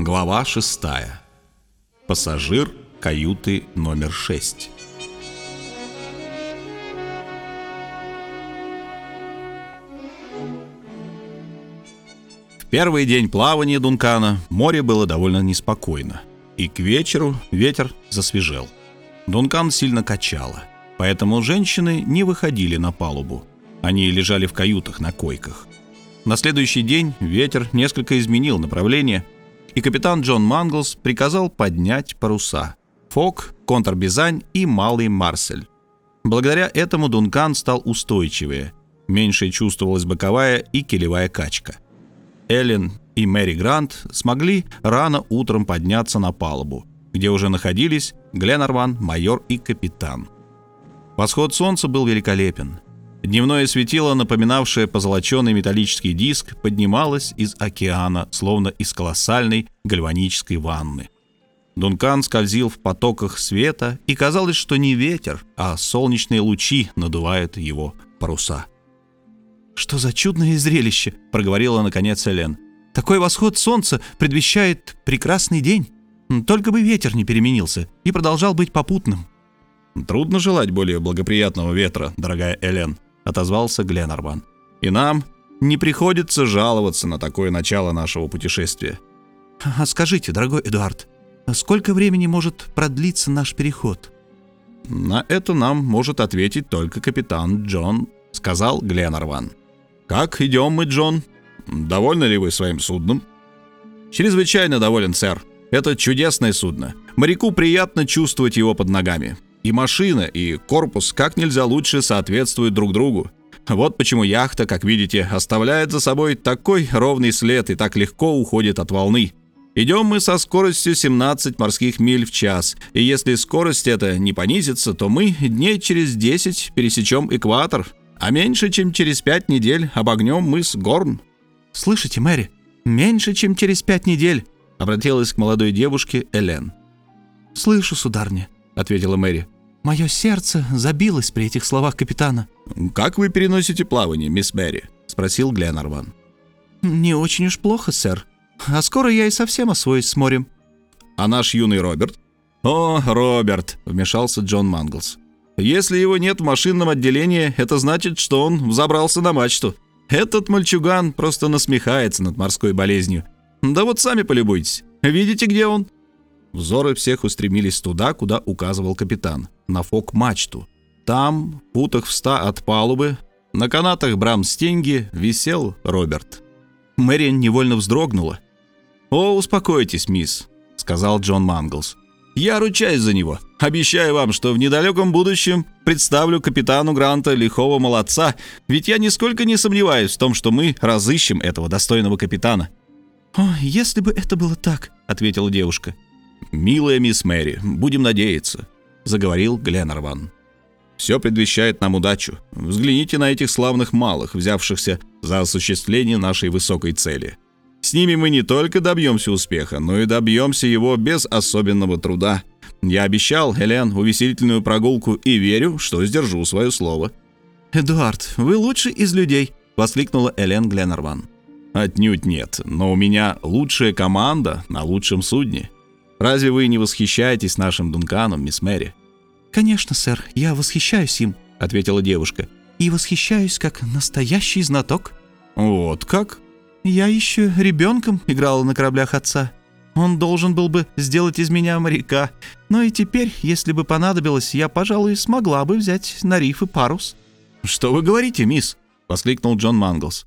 Глава 6. Пассажир каюты номер 6. В первый день плавания Дункана море было довольно неспокойно, и к вечеру ветер засвежел. Дункан сильно качало, поэтому женщины не выходили на палубу. Они лежали в каютах на койках. На следующий день ветер несколько изменил направление, и капитан Джон Манглс приказал поднять паруса. Фок, Контрбизань и Малый Марсель. Благодаря этому Дункан стал устойчивее. Меньше чувствовалась боковая и килевая качка. Эллен и Мэри Грант смогли рано утром подняться на палубу, где уже находились Гленарван, майор и капитан. Восход солнца был великолепен. Дневное светило, напоминавшее позолоченный металлический диск, поднималось из океана, словно из колоссальной гальванической ванны. Дункан скользил в потоках света, и казалось, что не ветер, а солнечные лучи надувают его паруса. «Что за чудное зрелище!» — проговорила наконец Элен. «Такой восход солнца предвещает прекрасный день. Только бы ветер не переменился и продолжал быть попутным». «Трудно желать более благоприятного ветра, дорогая Элен», отозвался Гленарван. «И нам не приходится жаловаться на такое начало нашего путешествия». «А скажите, дорогой Эдуард, сколько времени может продлиться наш переход?» «На это нам может ответить только капитан Джон», — сказал Гленарван. «Как идем мы, Джон? Довольны ли вы своим судном?» «Чрезвычайно доволен, сэр. Это чудесное судно. Моряку приятно чувствовать его под ногами. И машина, и корпус как нельзя лучше соответствуют друг другу. Вот почему яхта, как видите, оставляет за собой такой ровный след и так легко уходит от волны. Идем мы со скоростью 17 морских миль в час, и если скорость эта не понизится, то мы дней через 10 пересечем экватор, а меньше чем через 5 недель обогнем мыс Горн. «Слышите, Мэри, меньше чем через 5 недель», — обратилась к молодой девушке Элен. «Слышу, сударня», — ответила Мэри. Мое сердце забилось при этих словах капитана. «Как вы переносите плавание, мисс Мэри?» — спросил Гленарван. «Не очень уж плохо, сэр. А скоро я и совсем освоюсь с морем». «А наш юный Роберт?» «О, Роберт!» — вмешался Джон Манглс. «Если его нет в машинном отделении, это значит, что он взобрался на мачту. Этот мальчуган просто насмехается над морской болезнью. Да вот сами полюбуйтесь. Видите, где он?» Взоры всех устремились туда, куда указывал капитан, на фок-мачту. Там, в футах в ста от палубы, на канатах Брамстенги висел Роберт. Мэриан невольно вздрогнула. «О, успокойтесь, мисс», — сказал Джон Манглс. «Я ручаюсь за него. Обещаю вам, что в недалеком будущем представлю капитану Гранта лихого молодца, ведь я нисколько не сомневаюсь в том, что мы разыщем этого достойного капитана». «О, если бы это было так», — ответила девушка. «Милая мисс Мэри, будем надеяться», — заговорил Гленнерван. «Все предвещает нам удачу. Взгляните на этих славных малых, взявшихся за осуществление нашей высокой цели. С ними мы не только добьемся успеха, но и добьемся его без особенного труда. Я обещал, Элен, увеселительную прогулку и верю, что сдержу свое слово». «Эдуард, вы лучший из людей», — воскликнула Элен Гленнерван. «Отнюдь нет, но у меня лучшая команда на лучшем судне», Разве вы не восхищаетесь нашим Дунканом, мисс Мэри?» «Конечно, сэр, я восхищаюсь им», — ответила девушка. «И восхищаюсь как настоящий знаток». «Вот как?» «Я еще ребенком играла на кораблях отца. Он должен был бы сделать из меня моряка. Но и теперь, если бы понадобилось, я, пожалуй, смогла бы взять на риф и парус». «Что вы говорите, мисс?» — воскликнул Джон Манглс.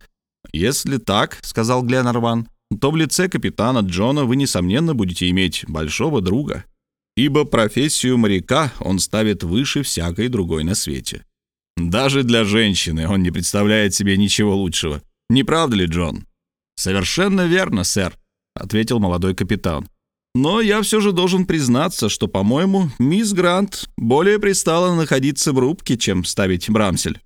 «Если так, — сказал Гленарван, то в лице капитана Джона вы, несомненно, будете иметь большого друга, ибо профессию моряка он ставит выше всякой другой на свете. Даже для женщины он не представляет себе ничего лучшего. Не правда ли, Джон? Совершенно верно, сэр, ответил молодой капитан. Но я все же должен признаться, что, по-моему, мисс Грант более пристала находиться в рубке, чем ставить брамсель.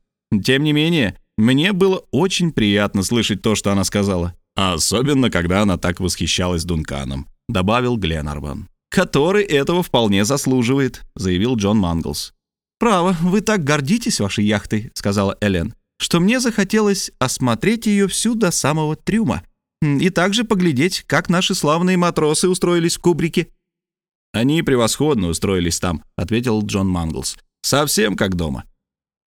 Тем не менее, мне было очень приятно слышать то, что она сказала. Особенно, когда она так восхищалась Дунканом», — добавил Гленарван. «Который этого вполне заслуживает», — заявил Джон Манглс. «Право, вы так гордитесь вашей яхтой», — сказала Элен, «что мне захотелось осмотреть ее всю до самого трюма. и также поглядеть, как наши славные матросы устроились в кубрике». «Они превосходно устроились там», — ответил Джон Манглс. «Совсем как дома».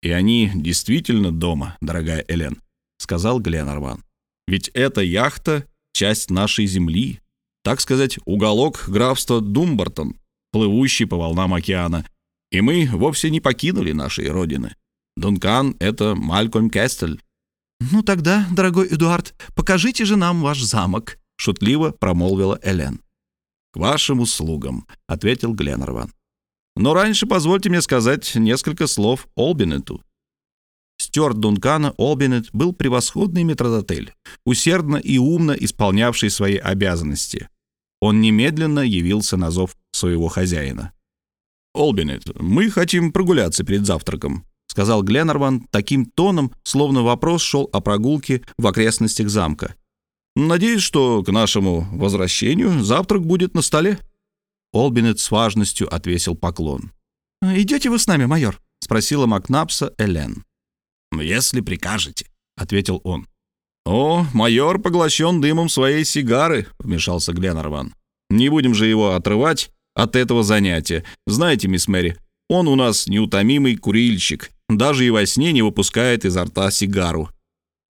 «И они действительно дома, дорогая Элен», — сказал Гленнерван. «Ведь эта яхта — часть нашей земли, так сказать, уголок графства Думбартон, плывущий по волнам океана, и мы вовсе не покинули нашей родины. Дункан — это Малькольм Кестель». «Ну тогда, дорогой Эдуард, покажите же нам ваш замок», — шутливо промолвила Элен. «К вашим услугам», — ответил Гленнерван. «Но раньше позвольте мне сказать несколько слов Олбинету». Стюарт Дункана Олбинет был превосходный метродотель, усердно и умно исполнявший свои обязанности. Он немедленно явился на зов своего хозяина. «Олбинет, мы хотим прогуляться перед завтраком», — сказал Гленнерван таким тоном, словно вопрос шел о прогулке в окрестностях замка. «Надеюсь, что к нашему возвращению завтрак будет на столе». Олбинет с важностью отвесил поклон. «Идете вы с нами, майор?» — спросила Макнапса Элен. «Если прикажете», — ответил он. «О, майор поглощен дымом своей сигары», — вмешался Гленнерван. «Не будем же его отрывать от этого занятия. Знаете, мисс Мэри, он у нас неутомимый курильщик, даже и во сне не выпускает изо рта сигару».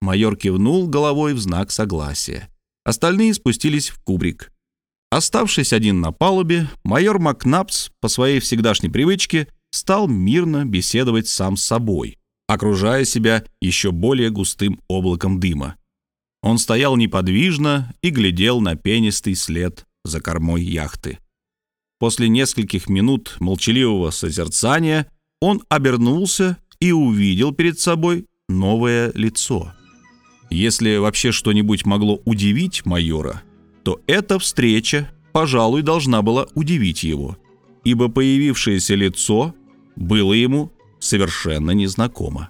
Майор кивнул головой в знак согласия. Остальные спустились в кубрик. Оставшись один на палубе, майор Макнапс по своей всегдашней привычке стал мирно беседовать сам с собой, окружая себя еще более густым облаком дыма. Он стоял неподвижно и глядел на пенистый след за кормой яхты. После нескольких минут молчаливого созерцания он обернулся и увидел перед собой новое лицо. Если вообще что-нибудь могло удивить майора, то эта встреча, пожалуй, должна была удивить его, ибо появившееся лицо было ему совершенно незнакомо.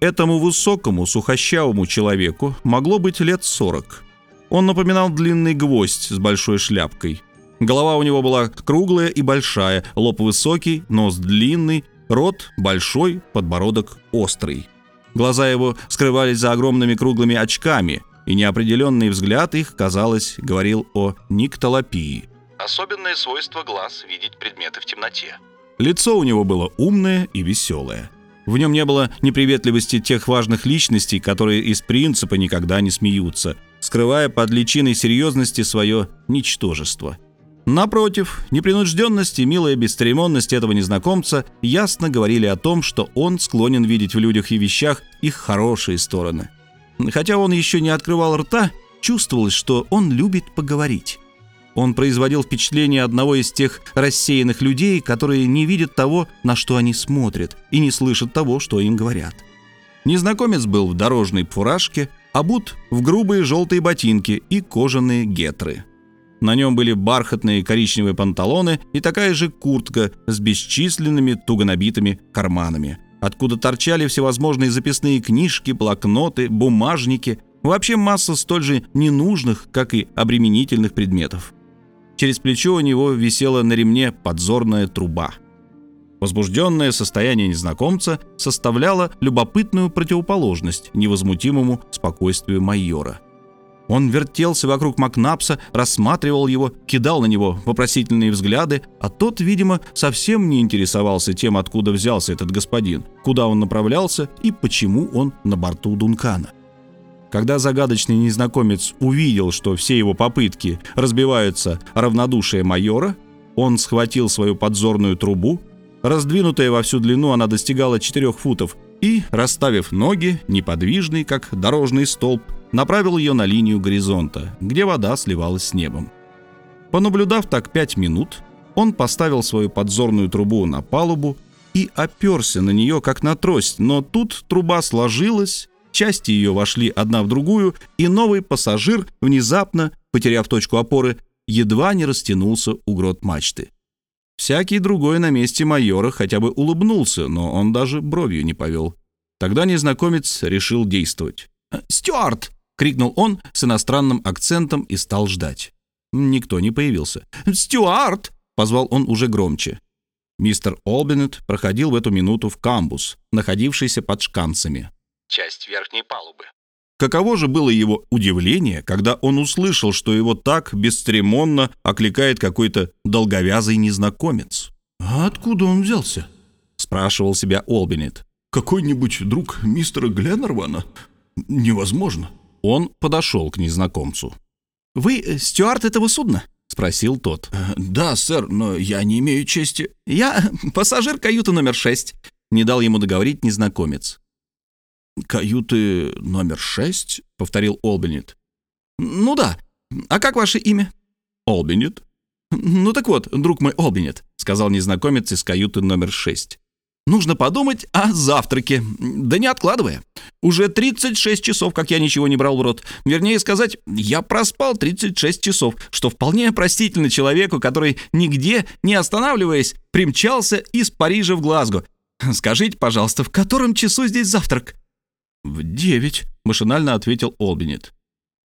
Этому высокому, сухощавому человеку могло быть лет сорок. Он напоминал длинный гвоздь с большой шляпкой. Голова у него была круглая и большая, лоб высокий, нос длинный, рот большой, подбородок острый. Глаза его скрывались за огромными круглыми очками, и неопределенный взгляд их, казалось, говорил о никтолопии. Особенное свойство глаз видеть предметы в темноте. Лицо у него было умное и веселое. В нем не было неприветливости тех важных личностей, которые из принципа никогда не смеются, скрывая под личиной серьезности свое ничтожество. Напротив, непринужденность и милая бесцеремонность этого незнакомца ясно говорили о том, что он склонен видеть в людях и вещах их хорошие стороны. Хотя он еще не открывал рта, чувствовалось, что он любит поговорить. Он производил впечатление одного из тех рассеянных людей, которые не видят того, на что они смотрят, и не слышат того, что им говорят. Незнакомец был в дорожной фуражке, обут в грубые желтые ботинки и кожаные гетры. На нем были бархатные коричневые панталоны и такая же куртка с бесчисленными туго набитыми карманами, откуда торчали всевозможные записные книжки, блокноты, бумажники, вообще масса столь же ненужных, как и обременительных предметов. Через плечо у него висела на ремне подзорная труба. Возбужденное состояние незнакомца составляло любопытную противоположность невозмутимому спокойствию майора. Он вертелся вокруг Макнапса, рассматривал его, кидал на него вопросительные взгляды, а тот, видимо, совсем не интересовался тем, откуда взялся этот господин, куда он направлялся и почему он на борту Дункана. Когда загадочный незнакомец увидел, что все его попытки разбиваются равнодушие майора, он схватил свою подзорную трубу, раздвинутая во всю длину она достигала 4 футов, и, расставив ноги, неподвижный, как дорожный столб, направил ее на линию горизонта, где вода сливалась с небом. Понаблюдав так пять минут, он поставил свою подзорную трубу на палубу и оперся на нее, как на трость, но тут труба сложилась, Части ее вошли одна в другую, и новый пассажир, внезапно, потеряв точку опоры, едва не растянулся у грот мачты. Всякий другой на месте майора хотя бы улыбнулся, но он даже бровью не повел. Тогда незнакомец решил действовать. «Стюарт!» — крикнул он с иностранным акцентом и стал ждать. Никто не появился. «Стюарт!» — позвал он уже громче. Мистер Олбинет проходил в эту минуту в камбус, находившийся под шканцами часть верхней палубы. Каково же было его удивление, когда он услышал, что его так бесцеремонно окликает какой-то долговязый незнакомец. «А откуда он взялся?» — спрашивал себя Олбинет. «Какой-нибудь друг мистера Гленнервана? Невозможно». Он подошел к незнакомцу. «Вы стюард этого судна?» — спросил тот. «Э, «Да, сэр, но я не имею чести...» «Я пассажир каюты номер шесть», — не дал ему договорить незнакомец. «Каюты номер шесть?» — повторил Олбинет. «Ну да. А как ваше имя?» «Олбинет». «Ну так вот, друг мой Олбинет», — сказал незнакомец из каюты номер шесть. «Нужно подумать о завтраке, да не откладывая. Уже 36 часов, как я ничего не брал в рот. Вернее сказать, я проспал 36 часов, что вполне простительно человеку, который нигде, не останавливаясь, примчался из Парижа в Глазго. Скажите, пожалуйста, в котором часу здесь завтрак?» «В девять», — машинально ответил Олбинет.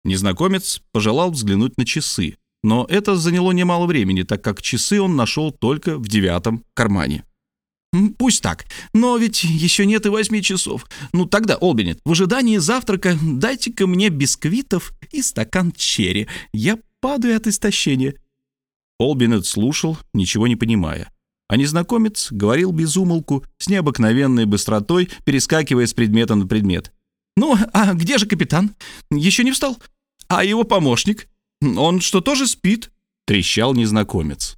Незнакомец пожелал взглянуть на часы, но это заняло немало времени, так как часы он нашел только в девятом кармане. «Пусть так, но ведь еще нет и восьми часов. Ну тогда, Олбинет, в ожидании завтрака дайте-ка мне бисквитов и стакан черри. Я падаю от истощения». Олбинет слушал, ничего не понимая. А незнакомец говорил без умолку, с необыкновенной быстротой, перескакивая с предмета на предмет. «Ну, а где же капитан? Еще не встал? А его помощник? Он что, тоже спит?» — трещал незнакомец.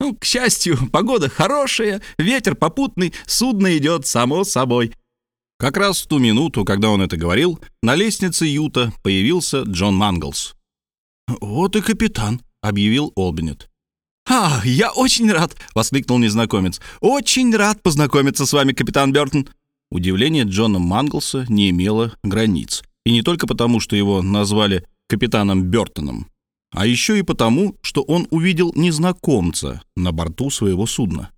«Ну, к счастью, погода хорошая, ветер попутный, судно идет само собой». Как раз в ту минуту, когда он это говорил, на лестнице Юта появился Джон Манглс. «Вот и капитан», — объявил Олбинет. «А, я очень рад!» — воскликнул незнакомец. «Очень рад познакомиться с вами, капитан Бёртон!» Удивление Джона Манглса не имело границ. И не только потому, что его назвали капитаном Бёртоном, а еще и потому, что он увидел незнакомца на борту своего судна.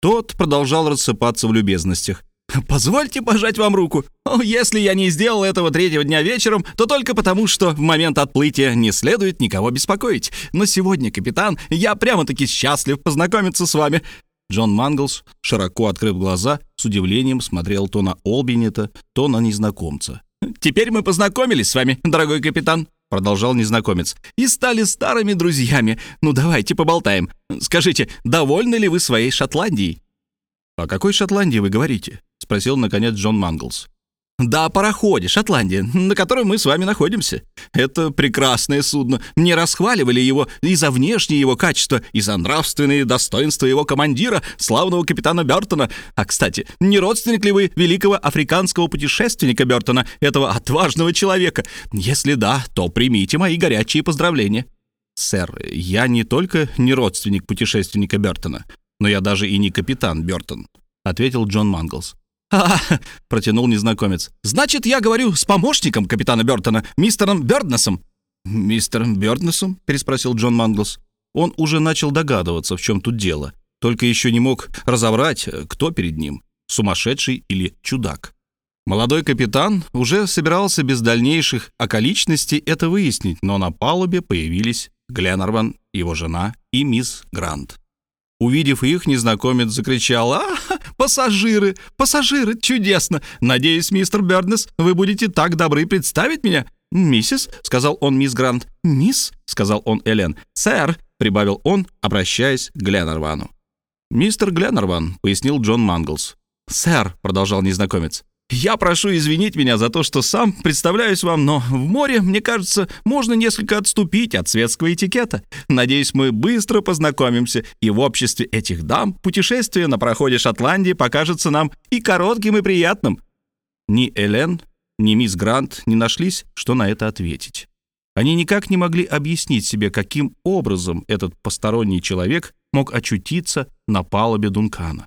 Тот продолжал рассыпаться в любезностях. «Позвольте пожать вам руку. Если я не сделал этого третьего дня вечером, то только потому, что в момент отплытия не следует никого беспокоить. Но сегодня, капитан, я прямо-таки счастлив познакомиться с вами». Джон Манглс, широко открыв глаза, с удивлением смотрел то на Олбинета, то на незнакомца. «Теперь мы познакомились с вами, дорогой капитан», — продолжал незнакомец, «и стали старыми друзьями. Ну, давайте поболтаем. Скажите, довольны ли вы своей Шотландией?» «О какой Шотландии вы говорите?» — спросил, наконец, Джон Манглс. «Да, пароходе «Шотландия», на котором мы с вами находимся. Это прекрасное судно. Мне расхваливали его и за внешние его качества, и за нравственные достоинства его командира, славного капитана Бертона. А, кстати, не родственник ли вы великого африканского путешественника Бертона, этого отважного человека? Если да, то примите мои горячие поздравления». «Сэр, я не только не родственник путешественника Бертона, но я даже и не капитан Бертон», — ответил Джон Манглс. «А, — протянул незнакомец, — значит, я говорю с помощником капитана Бертона, мистером Бёрднесом». «Мистером Бёрднесом?» — переспросил Джон Манглс. Он уже начал догадываться, в чем тут дело, только еще не мог разобрать, кто перед ним — сумасшедший или чудак. Молодой капитан уже собирался без дальнейших околичностей это выяснить, но на палубе появились Гленнерван, его жена и мисс Грант. Увидев их, незнакомец закричал «А, пассажиры! Пассажиры! Чудесно! Надеюсь, мистер Бёрднес, вы будете так добры представить меня?» «Миссис», — сказал он мисс Грант. «Мисс», — сказал он Элен. «Сэр», — прибавил он, обращаясь к Гленнервану. «Мистер Гленнерван», — пояснил Джон Манглс. «Сэр», — продолжал незнакомец, я прошу извинить меня за то, что сам представляюсь вам, но в море, мне кажется, можно несколько отступить от светского этикета. Надеюсь, мы быстро познакомимся, и в обществе этих дам путешествие на проходе Шотландии покажется нам и коротким, и приятным». Ни Элен, ни мисс Грант не нашлись, что на это ответить. Они никак не могли объяснить себе, каким образом этот посторонний человек мог очутиться на палубе Дункана.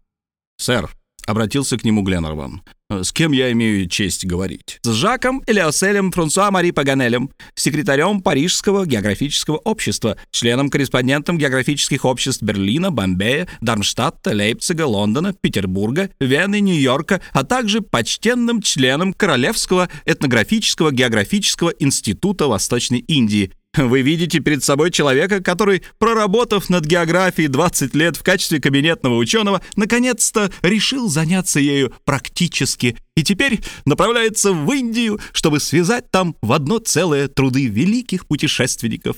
«Сэр», — обратился к нему Гленнерван, с кем я имею честь говорить? С Жаком Элеоселем Франсуа Мари Паганелем, секретарем Парижского географического общества, членом-корреспондентом географических обществ Берлина, Бомбея, Дармштадта, Лейпцига, Лондона, Петербурга, Вены, Нью-Йорка, а также почтенным членом Королевского этнографического географического института Восточной Индии, Вы видите перед собой человека, который, проработав над географией 20 лет в качестве кабинетного ученого, наконец-то решил заняться ею практически и теперь направляется в Индию, чтобы связать там в одно целое труды великих путешественников